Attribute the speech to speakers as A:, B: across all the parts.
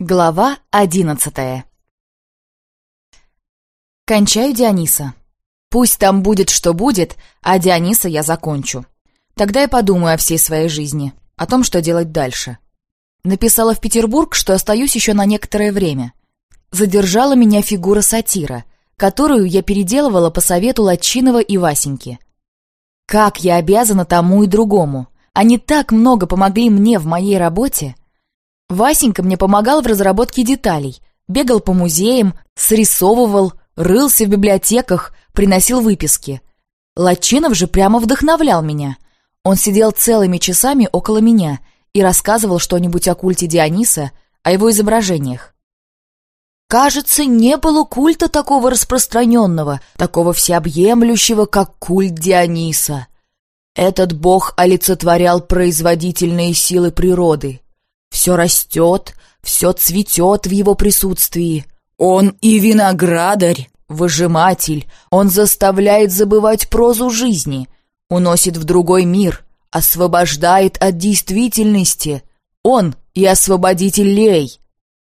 A: Глава одиннадцатая Кончаю Диониса. Пусть там будет, что будет, а Диониса я закончу. Тогда я подумаю о всей своей жизни, о том, что делать дальше. Написала в Петербург, что остаюсь еще на некоторое время. Задержала меня фигура сатира, которую я переделывала по совету Латчинова и Васеньки. Как я обязана тому и другому. Они так много помогли мне в моей работе. Васенька мне помогал в разработке деталей, бегал по музеям, срисовывал, рылся в библиотеках, приносил выписки. Латчинов же прямо вдохновлял меня. Он сидел целыми часами около меня и рассказывал что-нибудь о культе Диониса, о его изображениях. Кажется, не было культа такого распространенного, такого всеобъемлющего, как культ Диониса. Этот бог олицетворял производительные силы природы. Все растет, все цветет в его присутствии. Он и виноградарь, выжиматель, он заставляет забывать прозу жизни, уносит в другой мир, освобождает от действительности. Он и освободитель Лей,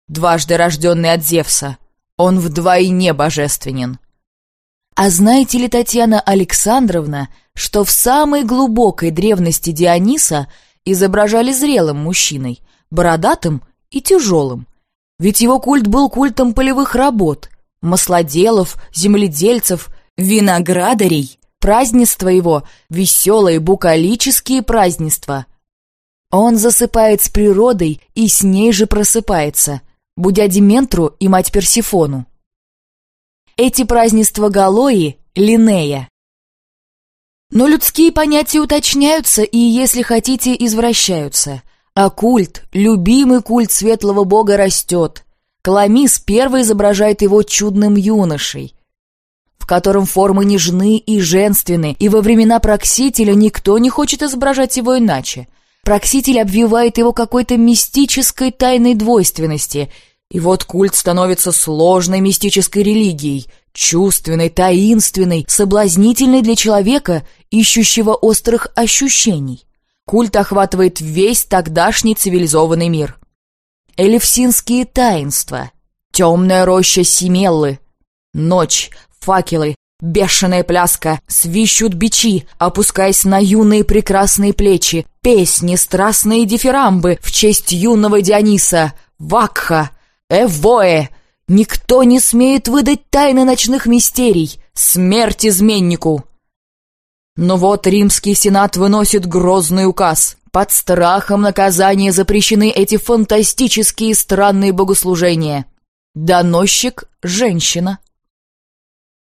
A: дважды рожденный от Зевса. Он вдвойне божественен. А знаете ли, Татьяна Александровна, что в самой глубокой древности Диониса изображали зрелым мужчиной, бородатым и тяжелым. Ведь его культ был культом полевых работ, маслоделов, земледельцев, виноградарей. Празднества его — веселые букалические празднества. Он засыпает с природой и с ней же просыпается, будя Дементру и мать Персифону. Эти празднества Галои — Линея. Но людские понятия уточняются и, если хотите, извращаются. А культ, любимый культ светлого бога растет. Каламис первый изображает его чудным юношей, в котором формы нежны и женственны, и во времена Проксителя никто не хочет изображать его иначе. Прокситель обвивает его какой-то мистической тайной двойственности, и вот культ становится сложной мистической религией, чувственной, таинственной, соблазнительной для человека, ищущего острых ощущений. Культ охватывает весь тогдашний цивилизованный мир. Элевсинские таинства, темная роща Семеллы, ночь, факелы, бешеная пляска, свищут бичи, опускаясь на юные прекрасные плечи, песни, страстные дифирамбы в честь юного Диониса, Вакха, Эвоэ. Никто не смеет выдать тайны ночных мистерий, смерть изменнику. Но вот римский сенат выносит грозный указ. Под страхом наказания запрещены эти фантастические странные богослужения. Доносчик — женщина.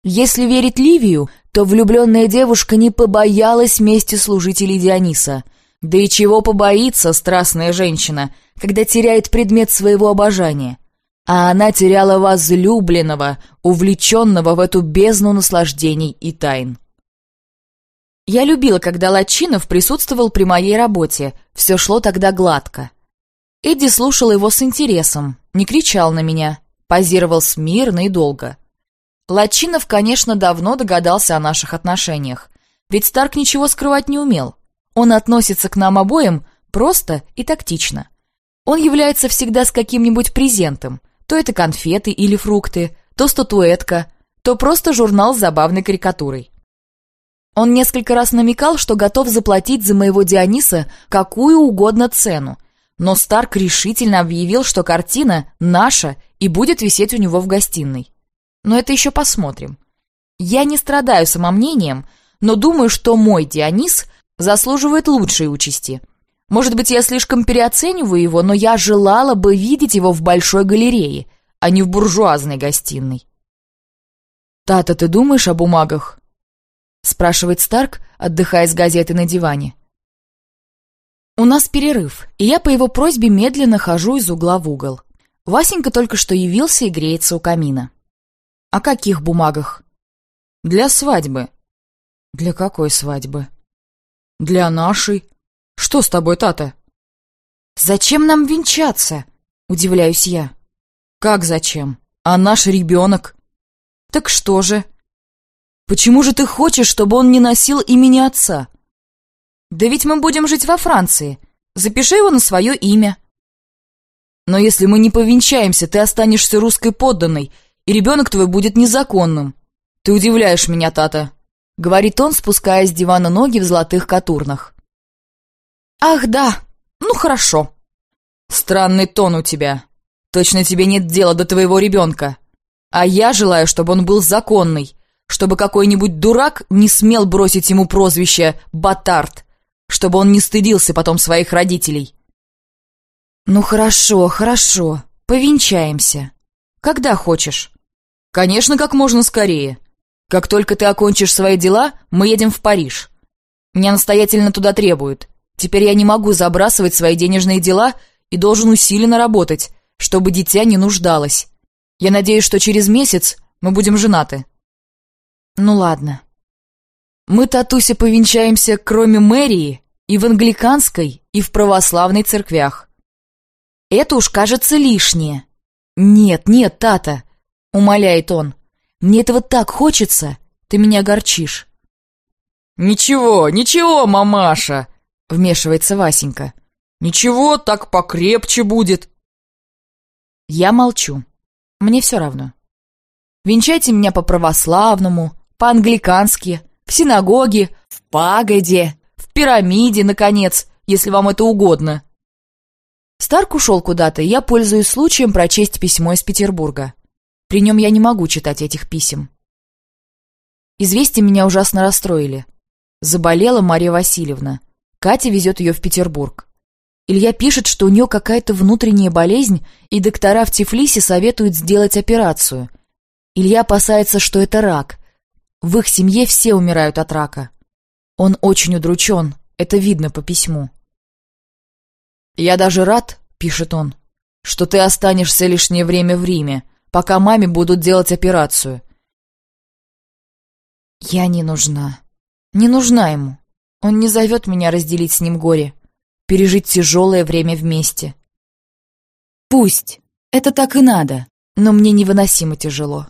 A: Если верить Ливию, то влюбленная девушка не побоялась мести служителей Диониса. Да и чего побоится страстная женщина, когда теряет предмет своего обожания? А она теряла возлюбленного, увлеченного в эту бездну наслаждений и тайн. Я любила, когда Лачинов присутствовал при моей работе. Все шло тогда гладко. Эдди слушал его с интересом, не кричал на меня, позировал смирно и долго. Лачинов, конечно, давно догадался о наших отношениях, ведь Старк ничего скрывать не умел. Он относится к нам обоим просто и тактично. Он является всегда с каким-нибудь презентом, то это конфеты или фрукты, то статуэтка, то просто журнал с забавной карикатурой. Он несколько раз намекал, что готов заплатить за моего Диониса какую угодно цену, но Старк решительно объявил, что картина наша и будет висеть у него в гостиной. Но это еще посмотрим. Я не страдаю самомнением, но думаю, что мой Дионис заслуживает лучшей участи. Может быть, я слишком переоцениваю его, но я желала бы видеть его в большой галерее, а не в буржуазной гостиной. «Тата, ты думаешь о бумагах?» Спрашивает Старк, отдыхая с газеты на диване. У нас перерыв, и я по его просьбе медленно хожу из угла в угол. Васенька только что явился и греется у камина. «О каких бумагах?» «Для свадьбы». «Для какой свадьбы?» «Для нашей. Что с тобой, Тата?» «Зачем нам венчаться?» — удивляюсь я. «Как зачем? А наш ребенок?» «Так что же?» Почему же ты хочешь, чтобы он не носил имени отца? Да ведь мы будем жить во Франции. Запиши его на свое имя. Но если мы не повенчаемся, ты останешься русской подданной, и ребенок твой будет незаконным. Ты удивляешь меня, Тата», — говорит он, спуская с дивана ноги в золотых катурнах. «Ах, да, ну хорошо». «Странный тон у тебя. Точно тебе нет дела до твоего ребенка. А я желаю, чтобы он был законный, чтобы какой-нибудь дурак не смел бросить ему прозвище «Батард», чтобы он не стыдился потом своих родителей. «Ну хорошо, хорошо, повенчаемся. Когда хочешь?» «Конечно, как можно скорее. Как только ты окончишь свои дела, мы едем в Париж. Меня настоятельно туда требуют. Теперь я не могу забрасывать свои денежные дела и должен усиленно работать, чтобы дитя не нуждалось. Я надеюсь, что через месяц мы будем женаты». «Ну ладно». «Мы, Татуся, повенчаемся, кроме мэрии, и в англиканской, и в православной церквях. Это уж кажется лишнее. Нет, нет, Тата, умоляет он. Мне этого так хочется, ты меня огорчишь. Ничего, ничего, мамаша, вмешивается Васенька. Ничего, так покрепче будет. Я молчу. Мне все равно. Венчайте меня по-православному, по-англикански, в синагоге, в пагоде, в пирамиде, наконец, если вам это угодно. Старк ушел куда-то, и я пользуюсь случаем прочесть письмо из Петербурга. При нем я не могу читать этих писем. Известия меня ужасно расстроили. Заболела Мария Васильевна. Катя везет ее в Петербург. Илья пишет, что у нее какая-то внутренняя болезнь, и доктора в Тифлисе советуют сделать операцию. Илья опасается, что это рак. В их семье все умирают от рака. Он очень удручен, это видно по письму. «Я даже рад», — пишет он, — «что ты останешься лишнее время в Риме, пока маме будут делать операцию». «Я не нужна. Не нужна ему. Он не зовет меня разделить с ним горе, пережить тяжелое время вместе. Пусть. Это так и надо, но мне невыносимо тяжело.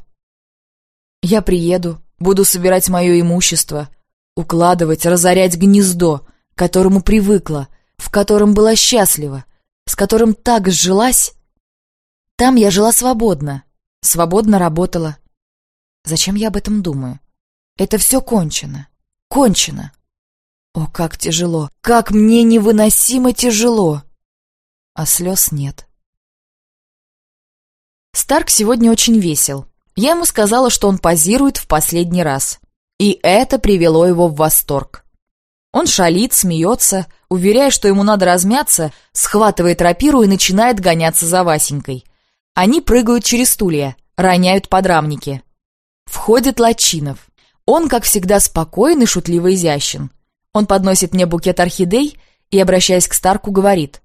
A: Я приеду, буду собирать мое имущество, укладывать, разорять гнездо, к которому привыкла, в котором была счастлива, с которым так сжилась. Там я жила свободно, свободно работала. Зачем я об этом думаю? Это все кончено, кончено. О, как тяжело, как мне невыносимо тяжело. А слез нет. Старк сегодня очень весел. Я ему сказала, что он позирует в последний раз. И это привело его в восторг. Он шалит, смеется, уверяя, что ему надо размяться, схватывает рапиру и начинает гоняться за Васенькой. Они прыгают через стулья, роняют подрамники. Входит Лачинов. Он, как всегда, спокойный, шутливо изящен. Он подносит мне букет орхидей и, обращаясь к Старку, говорит.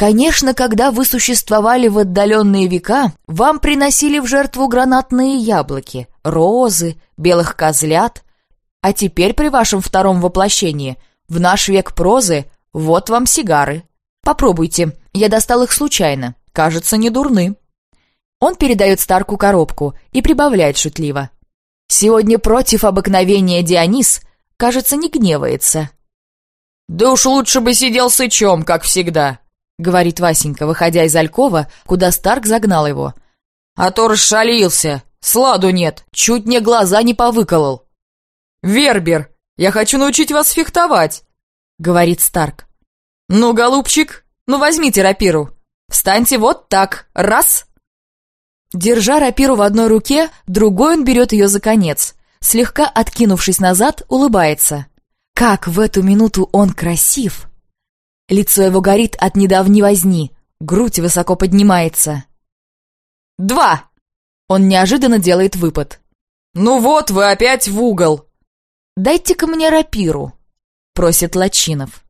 A: «Конечно, когда вы существовали в отдаленные века, вам приносили в жертву гранатные яблоки, розы, белых козлят, а теперь при вашем втором воплощении, в наш век прозы, вот вам сигары. Попробуйте, я достал их случайно, кажется, не дурны. Он передает Старку коробку и прибавляет шутливо. Сегодня против обыкновения Дионис, кажется, не гневается. «Да уж лучше бы сидел сычом, как всегда», — говорит Васенька, выходя из Алькова, куда Старк загнал его. «А то расшалился, сладу нет, чуть мне глаза не повыколол». «Вербер, я хочу научить вас фехтовать», — говорит Старк. «Ну, голубчик, ну возьмите рапиру. Встаньте вот так, раз». Держа рапиру в одной руке, другой он берет ее за конец. Слегка откинувшись назад, улыбается. Как в эту минуту он красив! Лицо его горит от недавней возни, грудь высоко поднимается. «Два!» Он неожиданно делает выпад. «Ну вот, вы опять в угол!» «Дайте-ка мне рапиру», — просит Лачинов.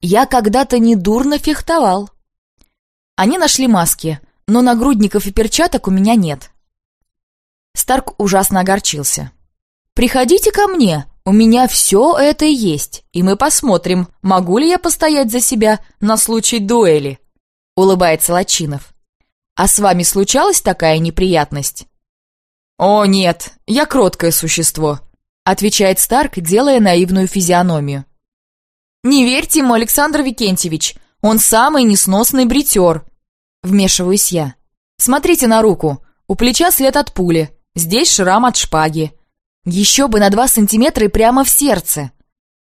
A: «Я когда-то недурно фехтовал». Они нашли маски, но нагрудников и перчаток у меня нет. Старк ужасно огорчился. «Приходите ко мне, у меня все это есть, и мы посмотрим, могу ли я постоять за себя на случай дуэли», — улыбается Лачинов. «А с вами случалась такая неприятность?» «О, нет, я кроткое существо», отвечает Старк, делая наивную физиономию. «Не верьте ему, Александр Викентьевич, он самый несносный бритер. Вмешиваюсь я. «Смотрите на руку. У плеча след от пули. Здесь шрам от шпаги. Еще бы на два сантиметра и прямо в сердце.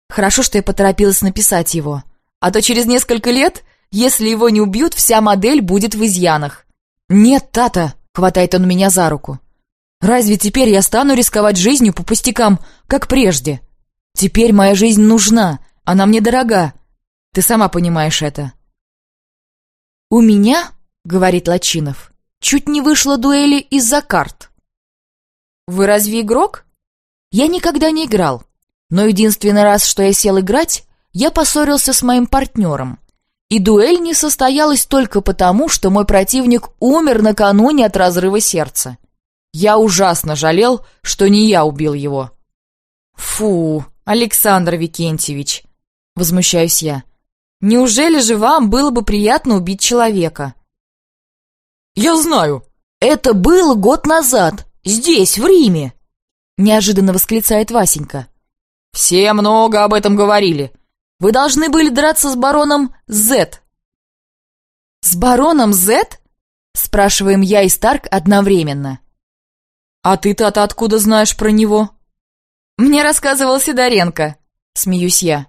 A: Хорошо, что я поторопилась написать его. А то через несколько лет, если его не убьют, вся модель будет в изъянах. «Нет, Тата!» — хватает он меня за руку. «Разве теперь я стану рисковать жизнью по пустякам, как прежде? Теперь моя жизнь нужна, она мне дорога. Ты сама понимаешь это». «У меня, — говорит Лачинов, — чуть не вышло дуэли из-за карт». «Вы разве игрок?» «Я никогда не играл. Но единственный раз, что я сел играть, я поссорился с моим партнером. И дуэль не состоялась только потому, что мой противник умер накануне от разрыва сердца. Я ужасно жалел, что не я убил его. «Фу, Александр Викентьевич!» — возмущаюсь я. «Неужели же вам было бы приятно убить человека?»
B: «Я знаю!»
A: «Это было год назад, здесь, в Риме!» Неожиданно восклицает Васенька.
B: «Все много об этом говорили.
A: Вы должны были драться с бароном Зет». «С бароном Зет?» Спрашиваем я и Старк одновременно.
B: «А ты-то откуда знаешь про него?»
A: «Мне рассказывал Сидоренко», — смеюсь я.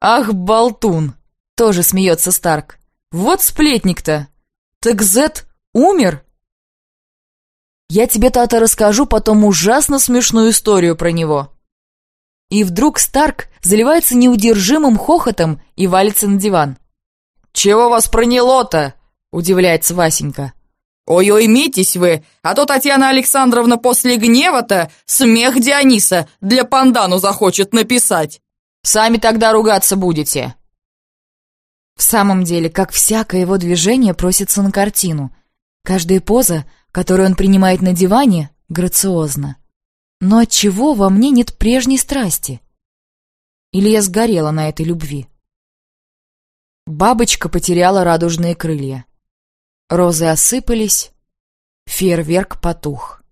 B: «Ах, болтун!»
A: — тоже смеется Старк.
B: «Вот сплетник-то! Так Зет умер?»
A: «Я тебе, Тата, расскажу потом ужасно смешную историю про него». И вдруг Старк заливается неудержимым хохотом и валится на диван.
B: «Чего вас проняло-то?» — удивляется Васенька. «Ой-ой, митесь вы, а то Татьяна Александровна после гнева-то смех Диониса для пандану захочет написать.
A: Сами тогда ругаться будете». В самом деле, как всякое его движение просится на картину. Каждая поза, которую он принимает на диване, грациозна. Но отчего во мне нет прежней страсти? Или я сгорела на этой любви? Бабочка потеряла радужные крылья. Розы осыпались, фейерверк потух.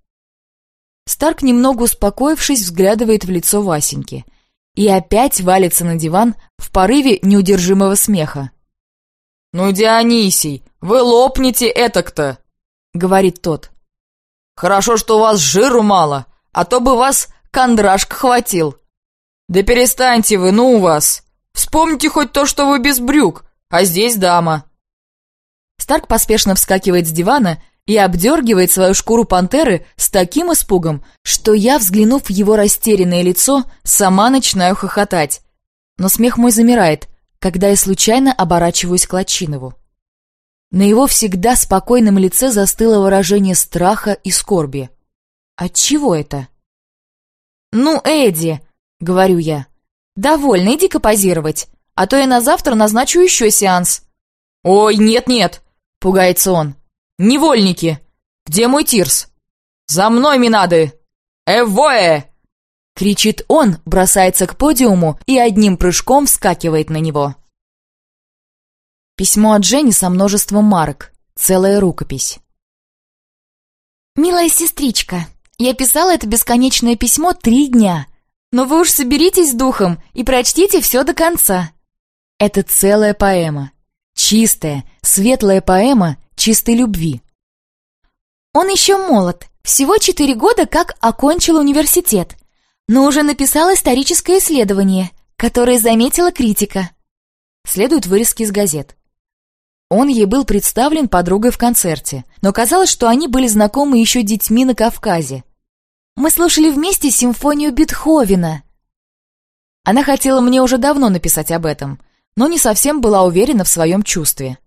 A: Старк, немного успокоившись, взглядывает в лицо Васеньки и опять валится на диван в порыве неудержимого смеха.
B: «Ну, Дионисий, вы лопнете этак-то!» — говорит тот. «Хорошо, что у вас жиру мало, а то бы вас кондрашка хватил. Да перестаньте вы, ну у вас. Вспомните хоть то, что вы без брюк, а здесь дама.
A: Старк поспешно вскакивает с дивана и обдергивает свою шкуру пантеры с таким испугом, что я, взглянув в его растерянное лицо, сама начинаю хохотать. Но смех мой замирает, когда я случайно оборачиваюсь к Лачинову. На его всегда спокойном лице застыло выражение страха и скорби. Отчего это? «Ну, Эдди», — говорю я, — «довольно, иди-ка а то я на завтра назначу еще сеанс».
B: «Ой, нет-нет», — пугается он. «Невольники! Где мой Тирс? За мной, Минады! Эвое!»
A: Кричит он, бросается к подиуму и одним прыжком вскакивает на него. Письмо от Жени со множеством марок. Целая рукопись. «Милая сестричка, я писала это бесконечное письмо три дня. Но вы уж соберитесь с духом и прочтите все до конца. Это целая поэма. Чистая, светлая поэма чистой любви. Он еще молод, всего четыре года как окончил университет, но уже написал историческое исследование, которое заметила критика. Следуют вырезки из газет. Он ей был представлен подругой в концерте, но казалось, что они были знакомы еще детьми на Кавказе. Мы слушали вместе симфонию Бетховена. Она хотела мне уже давно написать об этом, но не совсем была уверена в своем чувстве.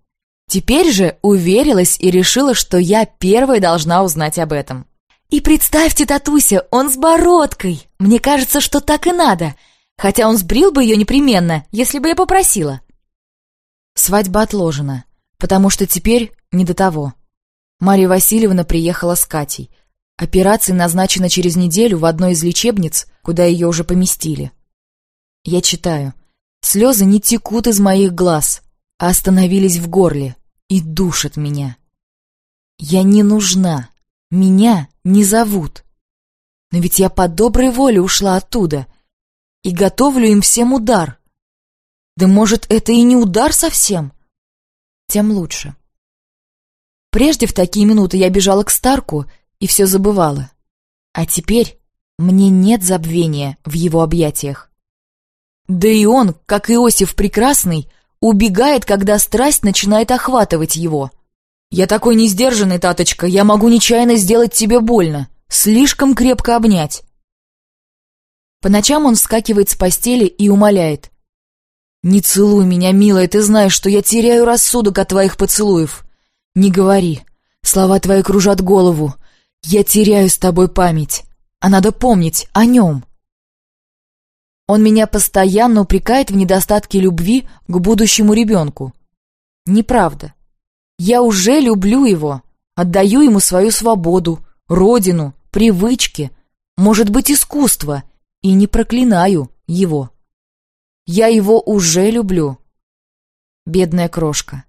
A: Теперь же уверилась и решила, что я первой должна узнать об этом. И представьте, Татуся, он с бородкой. Мне кажется, что так и надо. Хотя он сбрил бы ее непременно, если бы я попросила. Свадьба отложена потому что теперь не до того. Мария Васильевна приехала с Катей. Операция назначена через неделю в одной из лечебниц, куда ее уже поместили. Я читаю. Слезы не текут из моих глаз, а остановились в горле и душат меня. Я не нужна, меня не зовут. Но ведь я по доброй воле ушла оттуда и готовлю им всем удар. Да может, это и не удар совсем? Тем лучше. Прежде в такие минуты я бежала к Старку и все забывала. А теперь мне нет забвения в его объятиях. Да и он, как Иосиф Прекрасный, убегает, когда страсть начинает охватывать его. «Я такой несдержанный, Таточка, я могу нечаянно сделать тебе больно, слишком крепко обнять». По ночам он вскакивает с постели и умоляет. «Не целуй меня, милая, ты знаешь, что я теряю рассудок от твоих поцелуев. Не говори, слова твои кружат голову. Я теряю с тобой память, а надо помнить о нем». Он меня постоянно упрекает в недостатке любви к будущему ребенку. Неправда. Я уже люблю его, отдаю ему свою свободу, родину, привычки, может быть, искусство, и не проклинаю его. Я его уже люблю. Бедная крошка.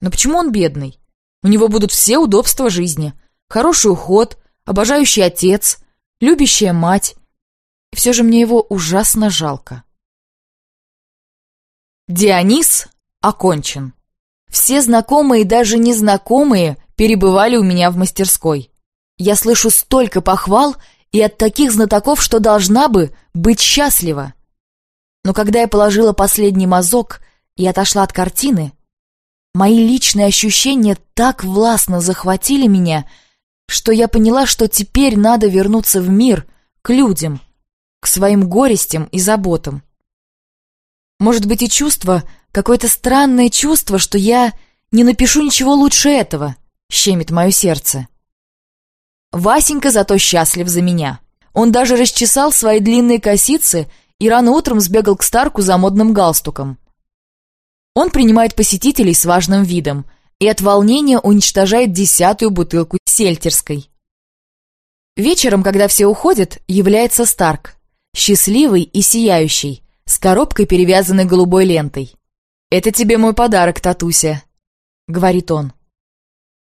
A: Но почему он бедный? У него будут все удобства жизни. Хороший уход, обожающий отец, любящая мать, и все же мне его ужасно жалко. Дионис окончен. Все знакомые и даже незнакомые перебывали у меня в мастерской. Я слышу столько похвал и от таких знатоков, что должна бы быть счастлива. Но когда я положила последний мазок и отошла от картины, мои личные ощущения так властно захватили меня, что я поняла, что теперь надо вернуться в мир, к людям — к своим горестям и заботам. Может быть и чувство, какое-то странное чувство, что я не напишу ничего лучше этого, щемит мое сердце. Васенька зато счастлив за меня. Он даже расчесал свои длинные косицы и рано утром сбегал к Старку за модным галстуком. Он принимает посетителей с важным видом и от волнения уничтожает десятую бутылку сельтерской. Вечером, когда все уходят, является Старк счастливый и сияющий, с коробкой, перевязанной голубой лентой. «Это тебе мой подарок, Татуся», — говорит он.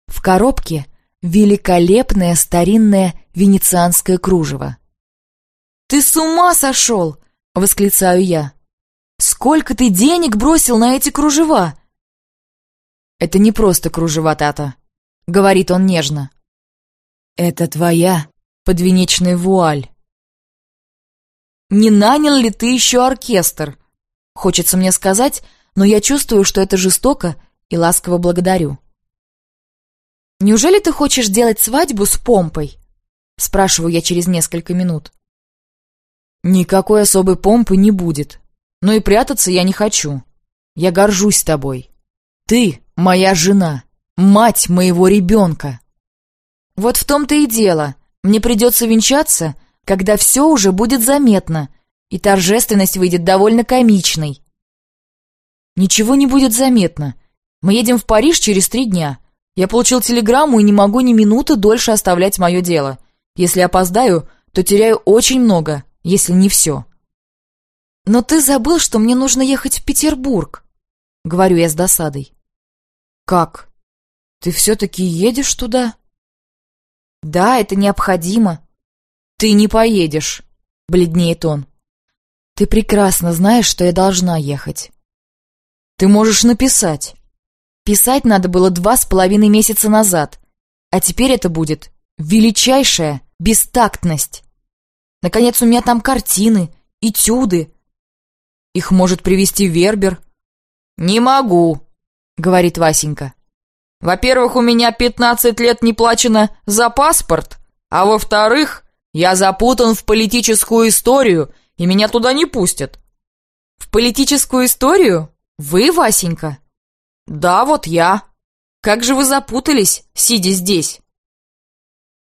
A: В коробке великолепное старинное венецианское кружево. «Ты с ума сошел!» — восклицаю я. «Сколько ты денег бросил на эти кружева?» «Это не просто кружева, Тата», — говорит он нежно. «Это твоя подвенечная вуаль». Не нанял ли ты еще оркестр? Хочется мне сказать, но я чувствую, что это жестоко и ласково благодарю. «Неужели ты хочешь делать свадьбу с помпой?» Спрашиваю я через несколько минут. «Никакой особой помпы не будет. Но и прятаться я не хочу. Я горжусь тобой. Ты моя жена, мать моего ребенка». «Вот в том-то и дело. Мне придется венчаться, когда все уже будет заметно, и торжественность выйдет довольно комичной. Ничего не будет заметно. Мы едем в Париж через три дня. Я получил телеграмму и не могу ни минуты дольше оставлять мое дело. Если опоздаю, то теряю очень много, если не все. Но ты забыл, что мне нужно ехать в Петербург, говорю я с досадой. Как? Ты все-таки едешь туда? Да, это необходимо. «Ты не поедешь», — бледнеет он. «Ты прекрасно знаешь, что я должна ехать». «Ты можешь написать». «Писать надо было два с половиной месяца назад, а теперь это будет величайшая бестактность. Наконец, у меня там картины, этюды. Их может привести Вербер». «Не могу», — говорит Васенька. «Во-первых, у меня пятнадцать лет не плачено за паспорт, а во-вторых, я запутан в политическую историю, и меня туда не пустят. В политическую историю? Вы, Васенька? Да, вот я. Как же вы запутались, сидя здесь?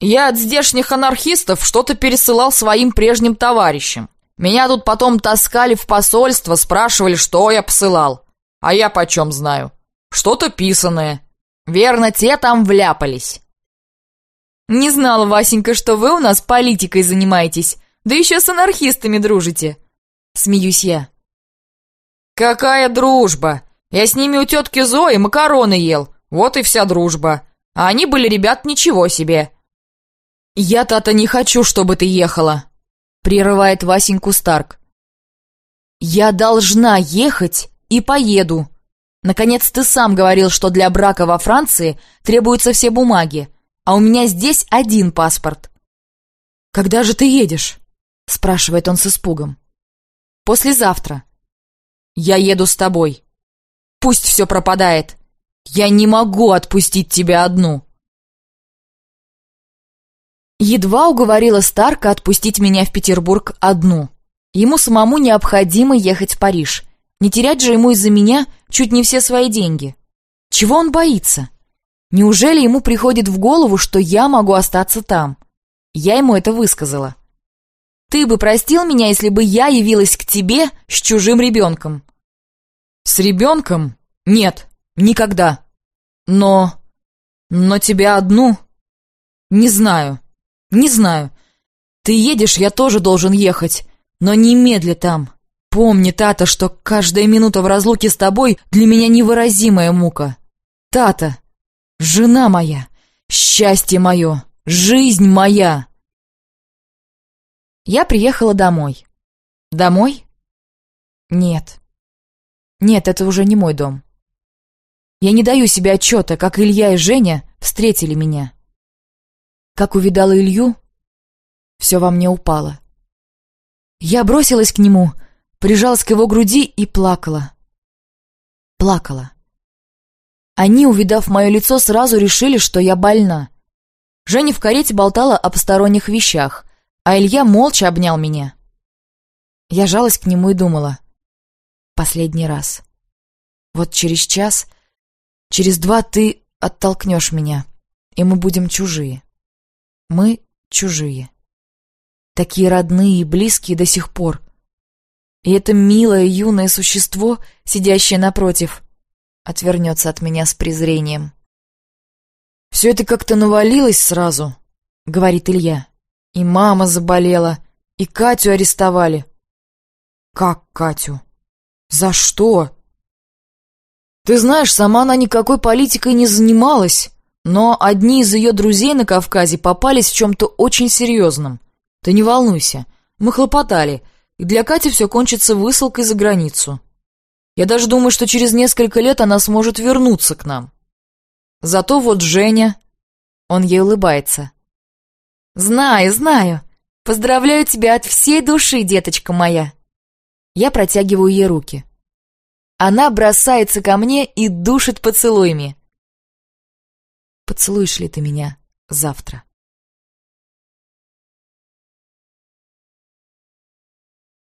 A: Я от здешних анархистов что-то пересылал своим прежним товарищам. Меня тут потом таскали в посольство, спрашивали, что я посылал. А я почем знаю? Что-то писанное. Верно, те там вляпались. «Не знала, Васенька, что вы у нас политикой занимаетесь, да еще с анархистами дружите!» Смеюсь я. «Какая дружба! Я с ними у тетки Зои макароны ел, вот и вся дружба. А они были, ребят, ничего себе!» «Я, Тата, не хочу, чтобы ты ехала!» Прерывает Васеньку Старк. «Я должна ехать и поеду. Наконец, ты сам говорил, что для брака во Франции требуются все бумаги, а у меня здесь один паспорт.
B: «Когда же ты едешь?» — спрашивает он с испугом.
A: «Послезавтра». «Я еду с тобой. Пусть все пропадает. Я не могу отпустить тебя одну». Едва уговорила Старка отпустить меня в Петербург одну. Ему самому необходимо ехать в Париж. Не терять же ему из-за меня чуть не все свои деньги. Чего он боится? Неужели ему приходит в голову, что я могу остаться там? Я ему это высказала. Ты бы простил меня, если бы я явилась к тебе с чужим ребенком?
B: С ребенком? Нет, никогда. Но... но тебя одну? Не знаю. «Не знаю. Ты едешь, я тоже должен ехать. Но немедля там. Помни, Тата, что каждая минута в разлуке с тобой для меня невыразимая мука. Тата, жена моя, счастье мое, жизнь моя!»
A: Я приехала домой. Домой? Нет. Нет, это уже не мой дом. Я не даю себе отчета, как Илья и Женя встретили меня. Как увидала Илью, все во мне упало. Я бросилась к нему, прижалась к его груди и плакала. Плакала. Они, увидав мое лицо, сразу решили, что я больна. Женя в карете болтала о посторонних вещах, а Илья молча обнял меня. Я жалась к нему и думала. Последний раз. Вот через час, через два ты оттолкнешь меня, и мы будем чужие. Мы чужие. Такие родные и близкие до сих пор. И это милое юное существо, сидящее напротив, отвернется от меня с презрением.
B: «Все это как-то навалилось сразу», — говорит Илья. «И мама заболела, и Катю арестовали». «Как Катю? За что?» «Ты знаешь, сама она никакой политикой не занималась. Но одни из ее друзей на Кавказе попались в чем-то очень серьезном. Ты не волнуйся, мы хлопотали, и для Кати все кончится высылкой за границу. Я даже думаю, что через несколько лет она сможет вернуться к нам. Зато вот Женя...
A: Он ей улыбается. «Знаю, знаю. Поздравляю тебя от всей души, деточка моя». Я протягиваю ей руки. Она бросается ко мне и душит поцелуями. Поцелуешь ли ты меня завтра?